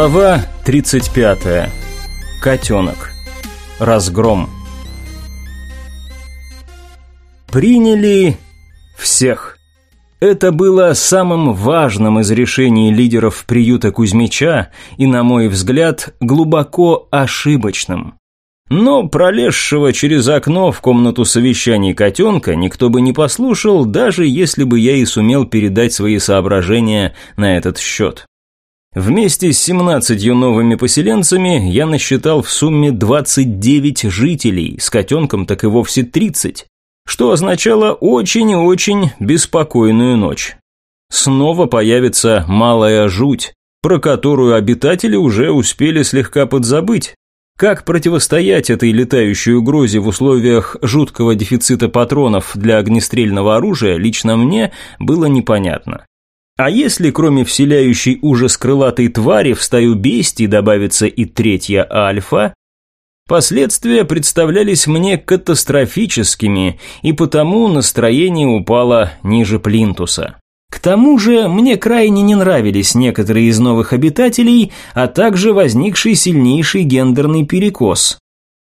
Глава 35. Котенок. Разгром. Приняли всех. Это было самым важным из решений лидеров приюта Кузьмича и, на мой взгляд, глубоко ошибочным. Но пролезшего через окно в комнату совещаний котенка никто бы не послушал, даже если бы я и сумел передать свои соображения на этот счет. Вместе с 17 новыми поселенцами я насчитал в сумме 29 жителей, с котенком так и вовсе 30, что означало очень и очень беспокойную ночь. Снова появится малая жуть, про которую обитатели уже успели слегка подзабыть. Как противостоять этой летающей угрозе в условиях жуткого дефицита патронов для огнестрельного оружия лично мне было непонятно. А если кроме вселяющей ужас крылатой твари в стаю бестий добавится и третья альфа, Последствия представлялись мне катастрофическими, и потому настроение упало ниже плинтуса. К тому же мне крайне не нравились некоторые из новых обитателей, а также возникший сильнейший гендерный перекос.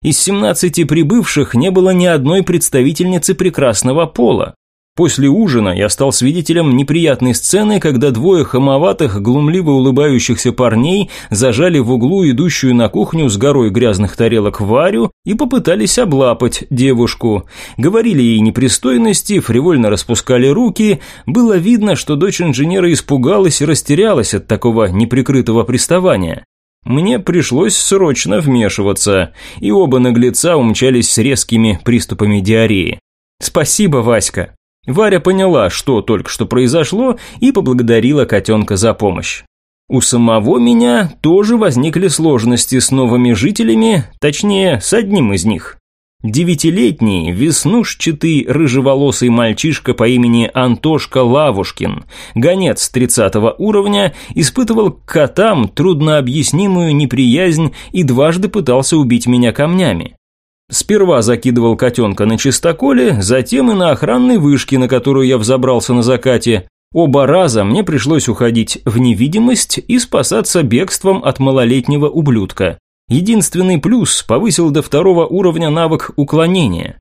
Из 17 прибывших не было ни одной представительницы прекрасного пола. После ужина я стал свидетелем неприятной сцены, когда двое хамоватых, глумливо улыбающихся парней зажали в углу идущую на кухню с горой грязных тарелок Варю и попытались облапать девушку. Говорили ей непристойности, фривольно распускали руки. Было видно, что дочь инженера испугалась и растерялась от такого неприкрытого приставания. Мне пришлось срочно вмешиваться, и оба наглеца умчались с резкими приступами диареи. «Спасибо, Васька», Варя поняла, что только что произошло, и поблагодарила котенка за помощь. У самого меня тоже возникли сложности с новыми жителями, точнее, с одним из них. Девятилетний, веснушчатый, рыжеволосый мальчишка по имени Антошка Лавушкин, гонец 30 уровня, испытывал к котам труднообъяснимую неприязнь и дважды пытался убить меня камнями. Сперва закидывал котенка на чистоколе, затем и на охранной вышке, на которую я взобрался на закате. Оба раза мне пришлось уходить в невидимость и спасаться бегством от малолетнего ублюдка. Единственный плюс – повысил до второго уровня навык уклонения.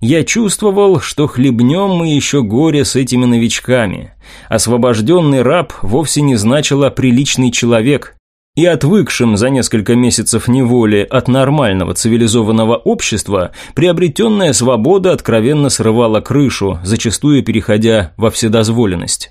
Я чувствовал, что хлебнем мы еще горе с этими новичками. Освобожденный раб вовсе не значило «приличный человек», и отвыкшим за несколько месяцев неволи от нормального цивилизованного общества, приобретенная свобода откровенно срывала крышу, зачастую переходя во вседозволенность.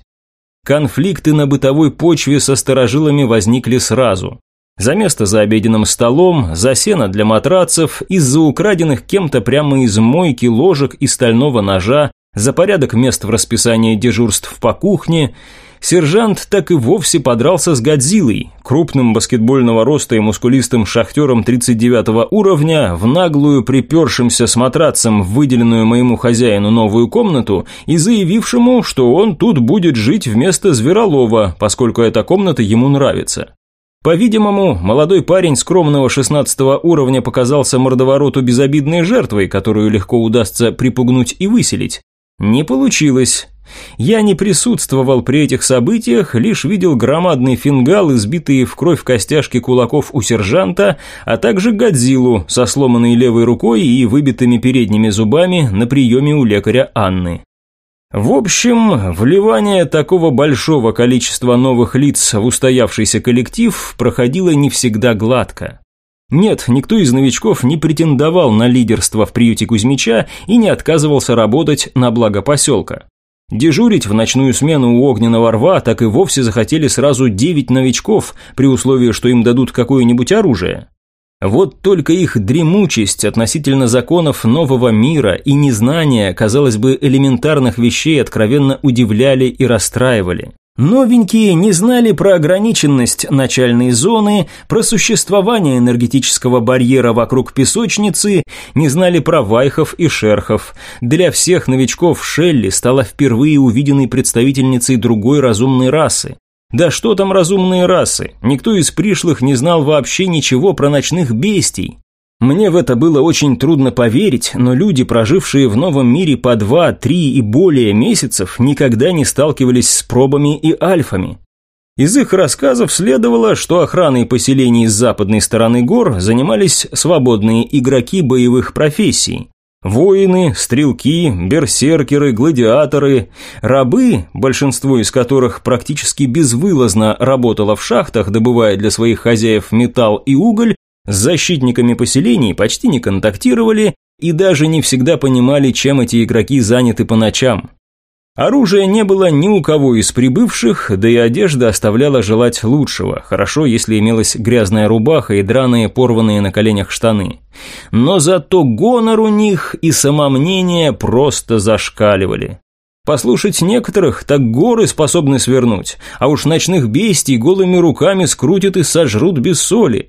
Конфликты на бытовой почве со старожилами возникли сразу. За место за обеденным столом, за сено для матрацев, из-за украденных кем-то прямо из мойки ложек и стального ножа, за порядок мест в расписании дежурств по кухне – Сержант так и вовсе подрался с Годзиллой, крупным баскетбольного роста и мускулистым шахтером 39 уровня, в наглую припершимся с матрацем в выделенную моему хозяину новую комнату и заявившему, что он тут будет жить вместо Зверолова, поскольку эта комната ему нравится. По-видимому, молодой парень скромного 16 уровня показался мордовороту безобидной жертвой, которую легко удастся припугнуть и выселить. Не получилось. Я не присутствовал при этих событиях, лишь видел громадный фингал, избитые в кровь костяшки кулаков у сержанта, а также Годзиллу со сломанной левой рукой и выбитыми передними зубами на приеме у лекаря Анны. В общем, вливание такого большого количества новых лиц в устоявшийся коллектив проходило не всегда гладко. Нет, никто из новичков не претендовал на лидерство в приюте Кузьмича и не отказывался работать на благо поселка. Дежурить в ночную смену у огненного рва так и вовсе захотели сразу девять новичков, при условии, что им дадут какое-нибудь оружие. Вот только их дремучесть относительно законов нового мира и незнание, казалось бы, элементарных вещей откровенно удивляли и расстраивали. Новенькие не знали про ограниченность начальной зоны, про существование энергетического барьера вокруг песочницы, не знали про вайхов и шерхов. Для всех новичков Шелли стала впервые увиденной представительницей другой разумной расы. Да что там разумные расы? Никто из пришлых не знал вообще ничего про ночных бестий. Мне в это было очень трудно поверить, но люди, прожившие в новом мире по два, три и более месяцев, никогда не сталкивались с пробами и альфами. Из их рассказов следовало, что охраной поселений с западной стороны гор занимались свободные игроки боевых профессий. Воины, стрелки, берсеркеры, гладиаторы, рабы, большинство из которых практически безвылазно работало в шахтах, добывая для своих хозяев металл и уголь, с защитниками поселений почти не контактировали и даже не всегда понимали, чем эти игроки заняты по ночам. Оружия не было ни у кого из прибывших, да и одежда оставляла желать лучшего, хорошо, если имелась грязная рубаха и драные порванные на коленях штаны. Но зато гонор у них и самомнение просто зашкаливали. Послушать некоторых, так горы способны свернуть, а уж ночных бестий голыми руками скрутят и сожрут без соли.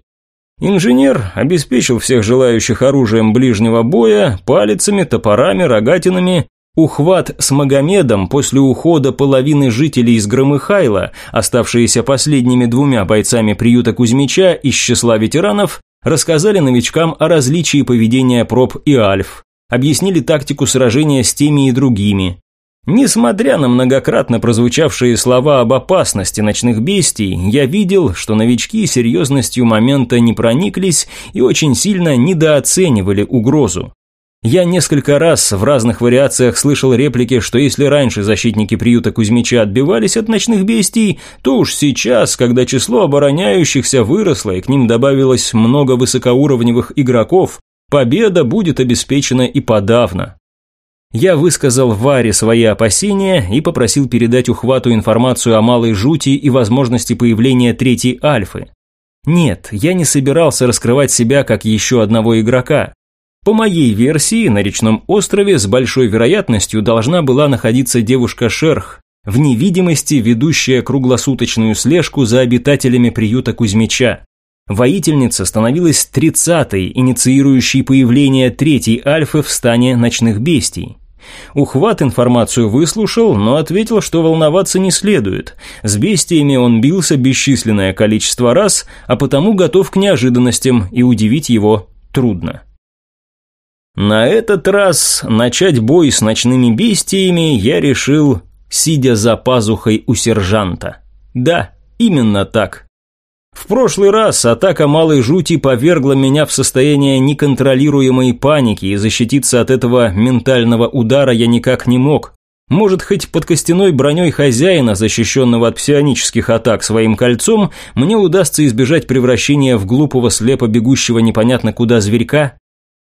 Инженер обеспечил всех желающих оружием ближнего боя, палицами, топорами, рогатинами, Ухват с Магомедом после ухода половины жителей из Громыхайла, оставшиеся последними двумя бойцами приюта Кузьмича из числа ветеранов, рассказали новичкам о различии поведения проб и альф, объяснили тактику сражения с теми и другими. Несмотря на многократно прозвучавшие слова об опасности ночных бестий, я видел, что новички серьезностью момента не прониклись и очень сильно недооценивали угрозу. Я несколько раз в разных вариациях слышал реплики, что если раньше защитники приюта Кузьмича отбивались от ночных бестий, то уж сейчас, когда число обороняющихся выросло и к ним добавилось много высокоуровневых игроков, победа будет обеспечена и подавно. Я высказал Варе свои опасения и попросил передать ухвату информацию о малой жути и возможности появления третьей альфы. Нет, я не собирался раскрывать себя как еще одного игрока. По моей версии, на речном острове с большой вероятностью должна была находиться девушка Шерх, в невидимости ведущая круглосуточную слежку за обитателями приюта Кузьмича. Воительница становилась тридцатой, инициирующей появление третьей альфы в стане ночных бестий. Ухват информацию выслушал, но ответил, что волноваться не следует. С бестиями он бился бесчисленное количество раз, а потому готов к неожиданностям, и удивить его трудно. На этот раз начать бой с ночными бестиями я решил, сидя за пазухой у сержанта. Да, именно так. В прошлый раз атака малой жути повергла меня в состояние неконтролируемой паники, и защититься от этого ментального удара я никак не мог. Может, хоть под костяной броней хозяина, защищенного от псионических атак своим кольцом, мне удастся избежать превращения в глупого слепо бегущего непонятно куда зверька?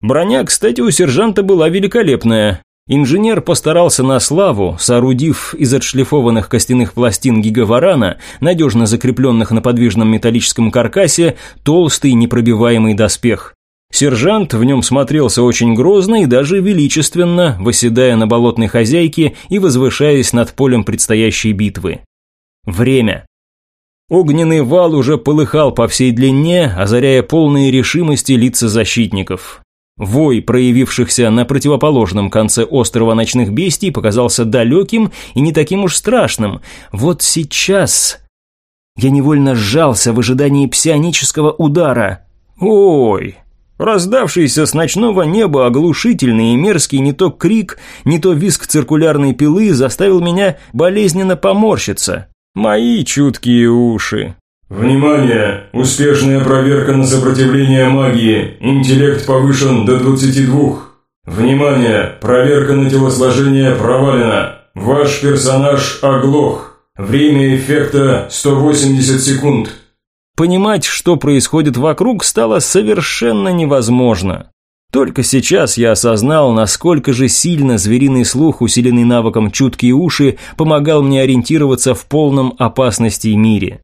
Броня, кстати, у сержанта была великолепная. Инженер постарался на славу, соорудив из отшлифованных костяных пластин гигаварана, надежно закрепленных на подвижном металлическом каркасе, толстый непробиваемый доспех. Сержант в нем смотрелся очень грозно и даже величественно, восседая на болотной хозяйке и возвышаясь над полем предстоящей битвы. Время. Огненный вал уже полыхал по всей длине, озаряя полные решимости лица защитников. Вой, проявившихся на противоположном конце острова ночных бестий, показался далеким и не таким уж страшным. Вот сейчас... Я невольно сжался в ожидании псионического удара. Ой, Раздавшийся с ночного неба оглушительный и мерзкий не то крик, не то визг циркулярной пилы заставил меня болезненно поморщиться. Мои чуткие уши. Внимание! Успешная проверка на сопротивление магии. Интеллект повышен до 22. Внимание! Проверка на телосложение провалена. Ваш персонаж оглох. Время эффекта 180 секунд. Понимать, что происходит вокруг, стало совершенно невозможно. Только сейчас я осознал, насколько же сильно звериный слух, усиленный навыком чуткие уши, помогал мне ориентироваться в полном опасности мире.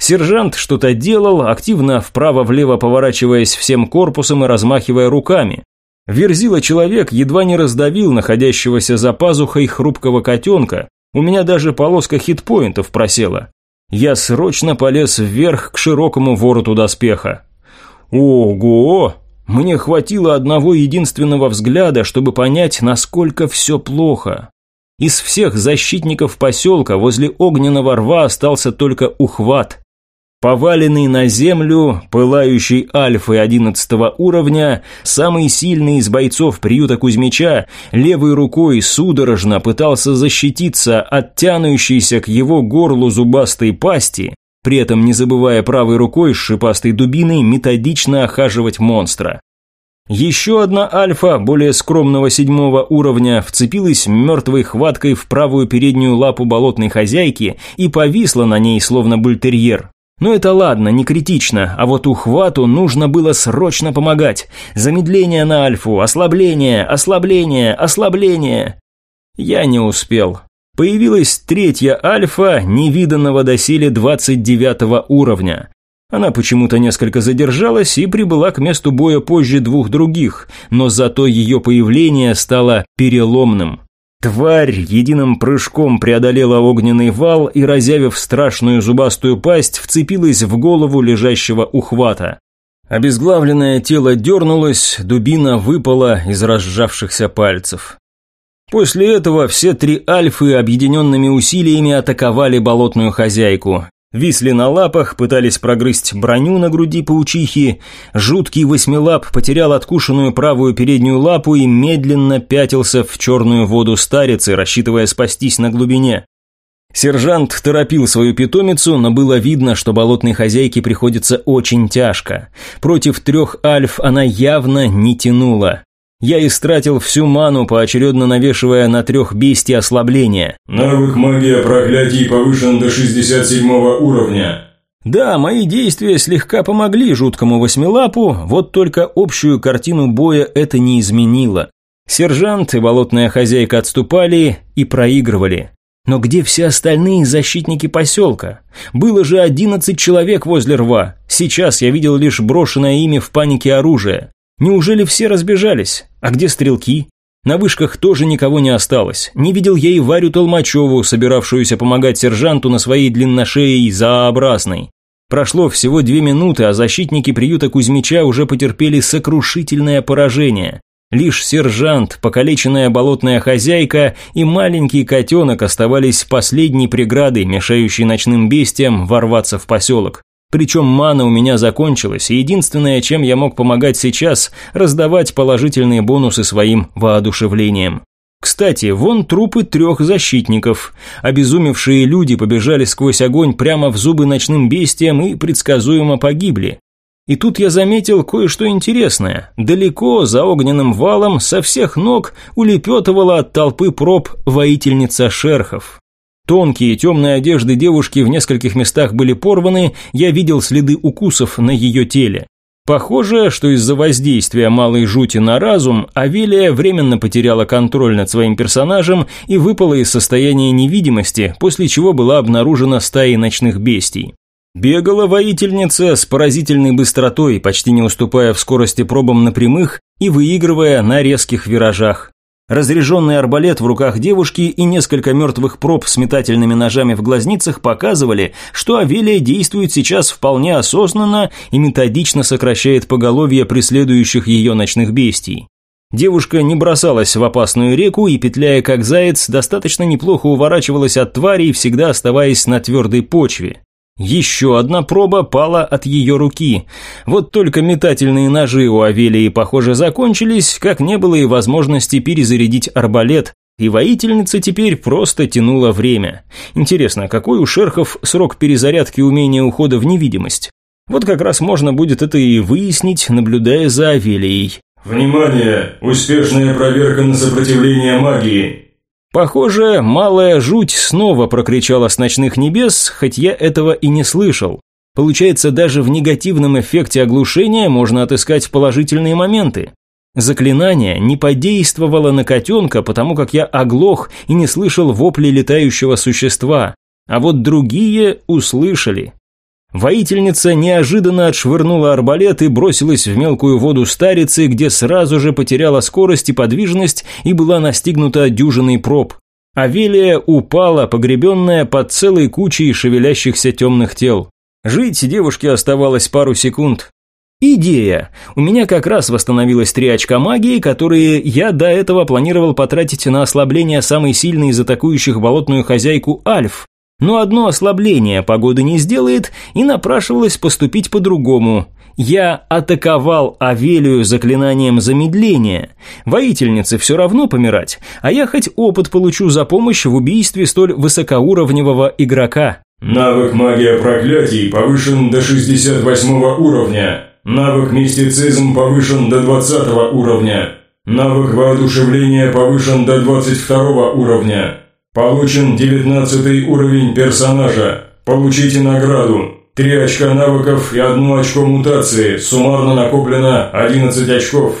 Сержант что-то делал, активно вправо-влево поворачиваясь всем корпусом и размахивая руками. Верзила человек едва не раздавил находящегося за пазухой хрупкого котенка. У меня даже полоска хитпоинтов просела. Я срочно полез вверх к широкому вороту доспеха. Ого! Мне хватило одного единственного взгляда, чтобы понять, насколько все плохо. Из всех защитников поселка возле огненного рва остался только ухват. Поваленный на землю, пылающий альфой одиннадцатого уровня, самый сильный из бойцов приюта Кузьмича, левой рукой судорожно пытался защититься от тянущейся к его горлу зубастой пасти, при этом не забывая правой рукой с шипастой дубиной методично охаживать монстра. Еще одна альфа, более скромного седьмого уровня, вцепилась мертвой хваткой в правую переднюю лапу болотной хозяйки и повисла на ней, словно бультерьер. Но это ладно, не критично, а вот ухвату нужно было срочно помогать. Замедление на альфу, ослабление, ослабление, ослабление. Я не успел. Появилась третья альфа, невиданного доселе 29 уровня. Она почему-то несколько задержалась и прибыла к месту боя позже двух других, но зато ее появление стало переломным. Тварь единым прыжком преодолела огненный вал и, разявив страшную зубастую пасть, вцепилась в голову лежащего ухвата. Обезглавленное тело дернулось, дубина выпала из разжавшихся пальцев. После этого все три альфы объединенными усилиями атаковали болотную хозяйку. Висли на лапах, пытались прогрызть броню на груди паучихи. Жуткий восьмилап потерял откушенную правую переднюю лапу и медленно пятился в черную воду старицы, рассчитывая спастись на глубине. Сержант торопил свою питомицу, но было видно, что болотной хозяйке приходится очень тяжко. Против трех альф она явно не тянула. Я истратил всю ману, поочередно навешивая на трех бестий ослабления. Навык магия проклятий повышен до 67 уровня. Да, мои действия слегка помогли жуткому восьмилапу, вот только общую картину боя это не изменило. Сержант и болотная хозяйка отступали и проигрывали. Но где все остальные защитники поселка? Было же одиннадцать человек возле рва. Сейчас я видел лишь брошенное ими в панике оружие. Неужели все разбежались? А где стрелки? На вышках тоже никого не осталось. Не видел я и Варю Толмачеву, собиравшуюся помогать сержанту на своей длинношеей заобразной. Прошло всего две минуты, а защитники приюта Кузьмича уже потерпели сокрушительное поражение. Лишь сержант, покалеченная болотная хозяйка и маленький котенок оставались последней преградой, мешающей ночным бестиям ворваться в поселок. Причем мана у меня закончилась, и единственное, чем я мог помогать сейчас, раздавать положительные бонусы своим воодушевлением. Кстати, вон трупы трех защитников. Обезумевшие люди побежали сквозь огонь прямо в зубы ночным бестиям и предсказуемо погибли. И тут я заметил кое-что интересное. Далеко, за огненным валом, со всех ног улепетывала от толпы проб воительница шерхов. Тонкие темные одежды девушки в нескольких местах были порваны, я видел следы укусов на ее теле. Похоже, что из-за воздействия малой жути на разум Авелия временно потеряла контроль над своим персонажем и выпала из состояния невидимости, после чего была обнаружена стаей ночных бестий. Бегала воительница с поразительной быстротой, почти не уступая в скорости пробам на прямых и выигрывая на резких виражах. Разряженный арбалет в руках девушки и несколько мертвых проб с метательными ножами в глазницах показывали, что Авелия действует сейчас вполне осознанно и методично сокращает поголовье преследующих ее ночных бестий. Девушка не бросалась в опасную реку и, петляя как заяц, достаточно неплохо уворачивалась от тварей, всегда оставаясь на твердой почве. Еще одна проба пала от ее руки. Вот только метательные ножи у Авелии, похоже, закончились, как не было и возможности перезарядить арбалет, и воительница теперь просто тянула время. Интересно, какой у шерхов срок перезарядки умения ухода в невидимость? Вот как раз можно будет это и выяснить, наблюдая за Авелией. «Внимание! Успешная проверка на сопротивление магии!» Похоже, малая жуть снова прокричала с ночных небес, хоть я этого и не слышал. Получается, даже в негативном эффекте оглушения можно отыскать положительные моменты. Заклинание не подействовало на котенка, потому как я оглох и не слышал вопли летающего существа, а вот другие услышали. Воительница неожиданно отшвырнула арбалет и бросилась в мелкую воду старицы, где сразу же потеряла скорость и подвижность и была настигнута дюжиной проб. Авелия упала, погребенная под целой кучей шевелящихся темных тел. Жить девушке оставалось пару секунд. Идея. У меня как раз восстановилось три очка магии, которые я до этого планировал потратить на ослабление самой сильной из атакующих болотную хозяйку Альф. Но одно ослабление погоды не сделает, и напрашивалось поступить по-другому. Я атаковал Авелию заклинанием замедления. Воительнице все равно помирать, а я хоть опыт получу за помощь в убийстве столь высокоуровневого игрока. Навык магия проклятий повышен до 68 уровня. Навык мистицизм повышен до 20 уровня. Навык воодушевления повышен до 22 уровня. Получен 19 уровень персонажа. Получите награду. 3 очка навыков и 1 очко мутации. Суммарно накоплено 11 очков.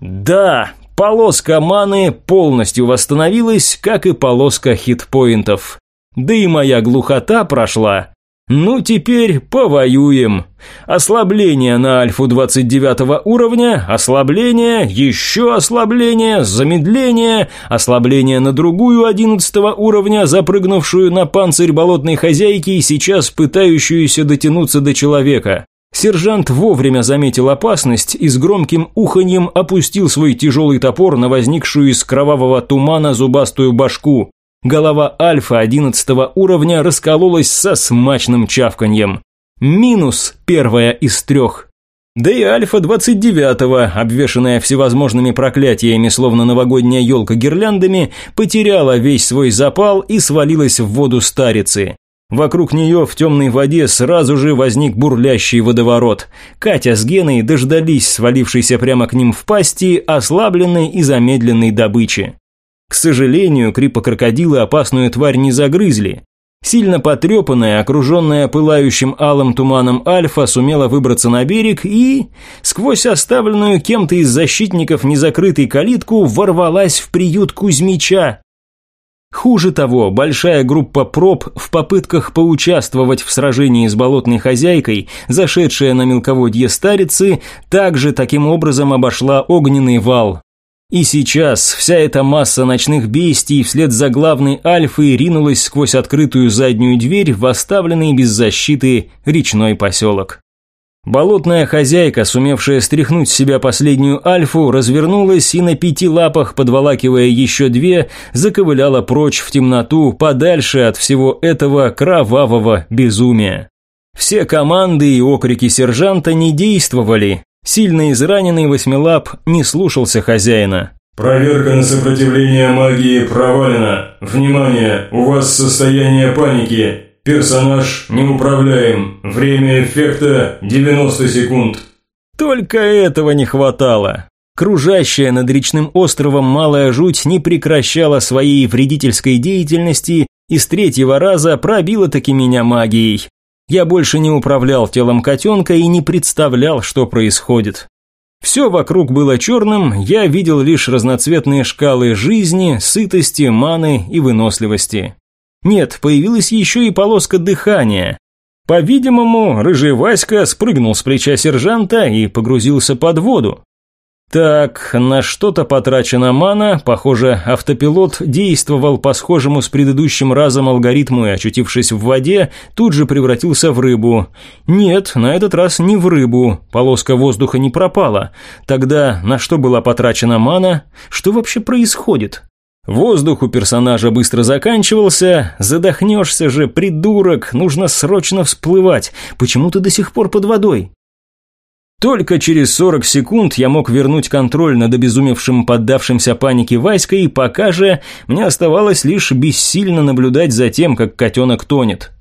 Да, полоска маны полностью восстановилась, как и полоска хитпоинтов. Да и моя глухота прошла. Ну, теперь повоюем. Ослабление на альфу 29 уровня, ослабление, еще ослабление, замедление, ослабление на другую 11 уровня, запрыгнувшую на панцирь болотной хозяйки и сейчас пытающуюся дотянуться до человека. Сержант вовремя заметил опасность и с громким уханьем опустил свой тяжелый топор на возникшую из кровавого тумана зубастую башку. Голова альфа 11 уровня раскололась со смачным чавканьем. Минус первая из трех. Да и альфа 29 обвешанная всевозможными проклятиями, словно новогодняя елка гирляндами, потеряла весь свой запал и свалилась в воду старицы. Вокруг нее в темной воде сразу же возник бурлящий водоворот. Катя с Геной дождались свалившейся прямо к ним в пасти ослабленной и замедленной добычи. К сожалению, крипокрокодилы опасную тварь не загрызли. Сильно потрепанная, окруженная пылающим алым туманом Альфа сумела выбраться на берег и, сквозь оставленную кем-то из защитников незакрытой калитку, ворвалась в приют Кузьмича. Хуже того, большая группа проб в попытках поучаствовать в сражении с болотной хозяйкой, зашедшая на мелководье старицы, также таким образом обошла огненный вал, и сейчас вся эта масса ночных бестий вслед за главной альфой ринулась сквозь открытую заднюю дверь в оставленный без защиты речной поселок. Болотная хозяйка, сумевшая стряхнуть с себя последнюю альфу, развернулась и на пяти лапах, подволакивая еще две, заковыляла прочь в темноту, подальше от всего этого кровавого безумия. Все команды и окрики сержанта не действовали, Сильно израненный восьмилап не слушался хозяина. «Проверка на сопротивление магии провалена. Внимание, у вас состояние паники. Персонаж неуправляем. Время эффекта 90 секунд». Только этого не хватало. Кружащая над речным островом малая жуть не прекращала своей вредительской деятельности и с третьего раза пробила таки меня магией. Я больше не управлял телом котенка и не представлял, что происходит. Все вокруг было черным, я видел лишь разноцветные шкалы жизни, сытости, маны и выносливости. Нет, появилась еще и полоска дыхания. По-видимому, рыжий Васька спрыгнул с плеча сержанта и погрузился под воду. Так, на что-то потрачена мана, похоже, автопилот действовал по схожему с предыдущим разом алгоритму и, очутившись в воде, тут же превратился в рыбу. Нет, на этот раз не в рыбу, полоска воздуха не пропала. Тогда на что была потрачена мана? Что вообще происходит? Воздух у персонажа быстро заканчивался, задохнешься же, придурок, нужно срочно всплывать, почему ты до сих пор под водой? Только через 40 секунд я мог вернуть контроль над обезумевшим поддавшимся панике Васькой, пока же мне оставалось лишь бессильно наблюдать за тем, как котенок тонет.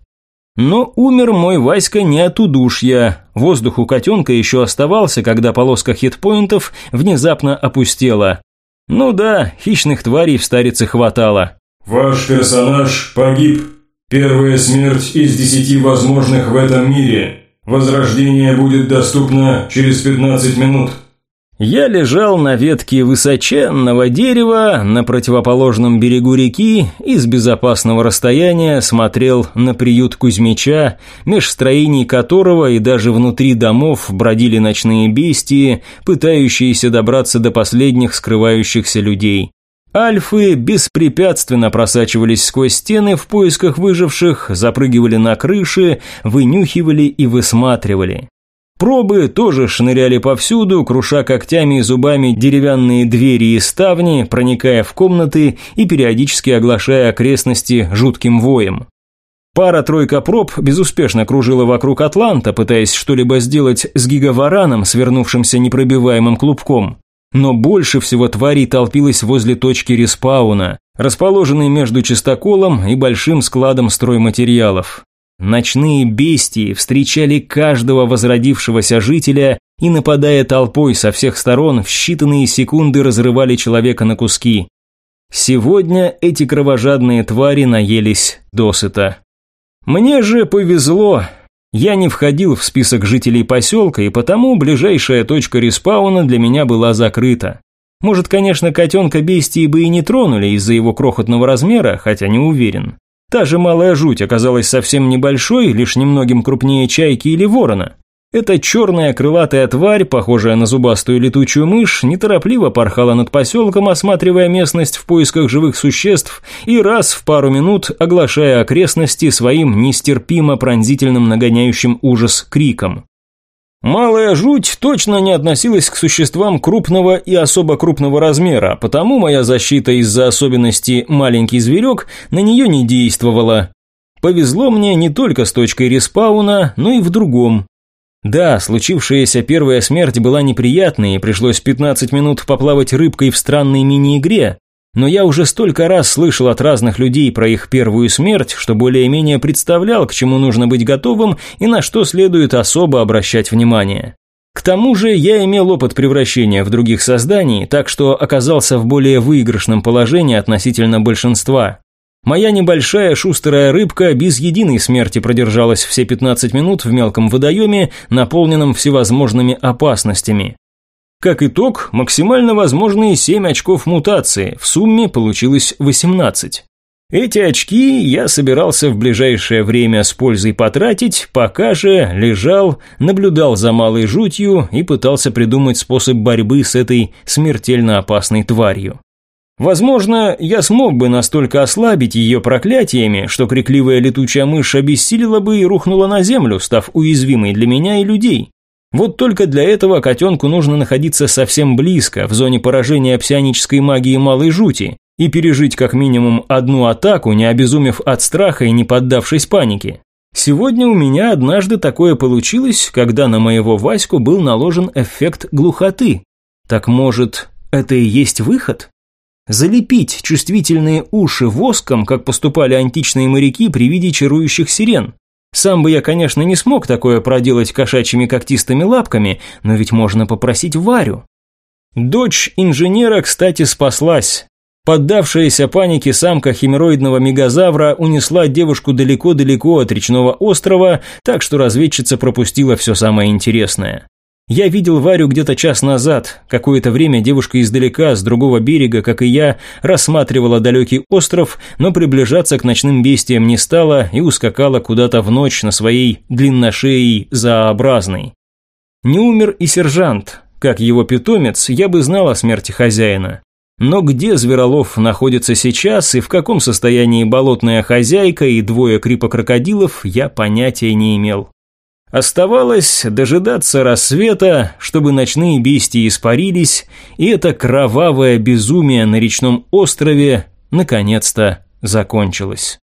Но умер мой Васька не от удушья. Воздух у котенка еще оставался, когда полоска хитпоинтов внезапно опустела. Ну да, хищных тварей в старице хватало. «Ваш персонаж погиб. Первая смерть из десяти возможных в этом мире. Возрождение будет доступно через 15 минут. Я лежал на ветке высоченного дерева на противоположном берегу реки и с безопасного расстояния смотрел на приют Кузьмича, меж строений которого и даже внутри домов бродили ночные бестии, пытающиеся добраться до последних скрывающихся людей. Альфы беспрепятственно просачивались сквозь стены в поисках выживших, запрыгивали на крыши, вынюхивали и высматривали. Пробы тоже шныряли повсюду, круша когтями и зубами деревянные двери и ставни, проникая в комнаты и периодически оглашая окрестности жутким воем. Пара-тройка проб безуспешно кружила вокруг Атланта, пытаясь что-либо сделать с гигавараном, свернувшимся непробиваемым клубком. Но больше всего тварей толпилось возле точки респауна, расположенной между чистоколом и большим складом стройматериалов. Ночные бестии встречали каждого возродившегося жителя и, нападая толпой со всех сторон, в считанные секунды разрывали человека на куски. Сегодня эти кровожадные твари наелись досыта. Мне же повезло. Я не входил в список жителей поселка, и потому ближайшая точка респауна для меня была закрыта. Может, конечно, котенка бестии бы и не тронули из-за его крохотного размера, хотя не уверен. Та же малая жуть оказалась совсем небольшой, лишь немногим крупнее чайки или ворона. Эта черная крылатая тварь, похожая на зубастую летучую мышь, неторопливо порхала над поселком, осматривая местность в поисках живых существ и раз в пару минут оглашая окрестности своим нестерпимо пронзительным нагоняющим ужас криком. Малая жуть точно не относилась к существам крупного и особо крупного размера, потому моя защита из-за особенностей «маленький зверек» на нее не действовала. Повезло мне не только с точкой респауна, но и в другом. Да, случившаяся первая смерть была неприятной, и пришлось 15 минут поплавать рыбкой в странной мини-игре, но я уже столько раз слышал от разных людей про их первую смерть, что более-менее представлял, к чему нужно быть готовым и на что следует особо обращать внимание. К тому же я имел опыт превращения в других созданий, так что оказался в более выигрышном положении относительно большинства. Моя небольшая шустрая рыбка без единой смерти продержалась все 15 минут в мелком водоеме, наполненном всевозможными опасностями. Как итог, максимально возможные 7 очков мутации, в сумме получилось 18. Эти очки я собирался в ближайшее время с пользой потратить, пока же лежал, наблюдал за малой жутью и пытался придумать способ борьбы с этой смертельно опасной тварью. Возможно, я смог бы настолько ослабить ее проклятиями, что крикливая летучая мышь обессилила бы и рухнула на землю, став уязвимой для меня и людей. Вот только для этого котенку нужно находиться совсем близко, в зоне поражения псионической магии малой жути, и пережить как минимум одну атаку, не обезумев от страха и не поддавшись панике. Сегодня у меня однажды такое получилось, когда на моего Ваську был наложен эффект глухоты. Так может, это и есть выход? Залепить чувствительные уши воском, как поступали античные моряки при виде чарующих сирен. Сам бы я, конечно, не смог такое проделать кошачьими когтистыми лапками, но ведь можно попросить Варю. Дочь инженера, кстати, спаслась. Поддавшаяся панике самка химероидного мегазавра унесла девушку далеко-далеко от речного острова, так что разведчица пропустила все самое интересное. Я видел Варю где-то час назад. Какое-то время девушка издалека, с другого берега, как и я, рассматривала далекий остров, но приближаться к ночным бестиям не стала и ускакала куда-то в ночь на своей длинношеей зоообразной. Не умер и сержант. Как его питомец, я бы знал о смерти хозяина. Но где Зверолов находится сейчас и в каком состоянии болотная хозяйка и двое крипокрокодилов, я понятия не имел. Оставалось дожидаться рассвета, чтобы ночные бестии испарились, и это кровавое безумие на речном острове наконец-то закончилось.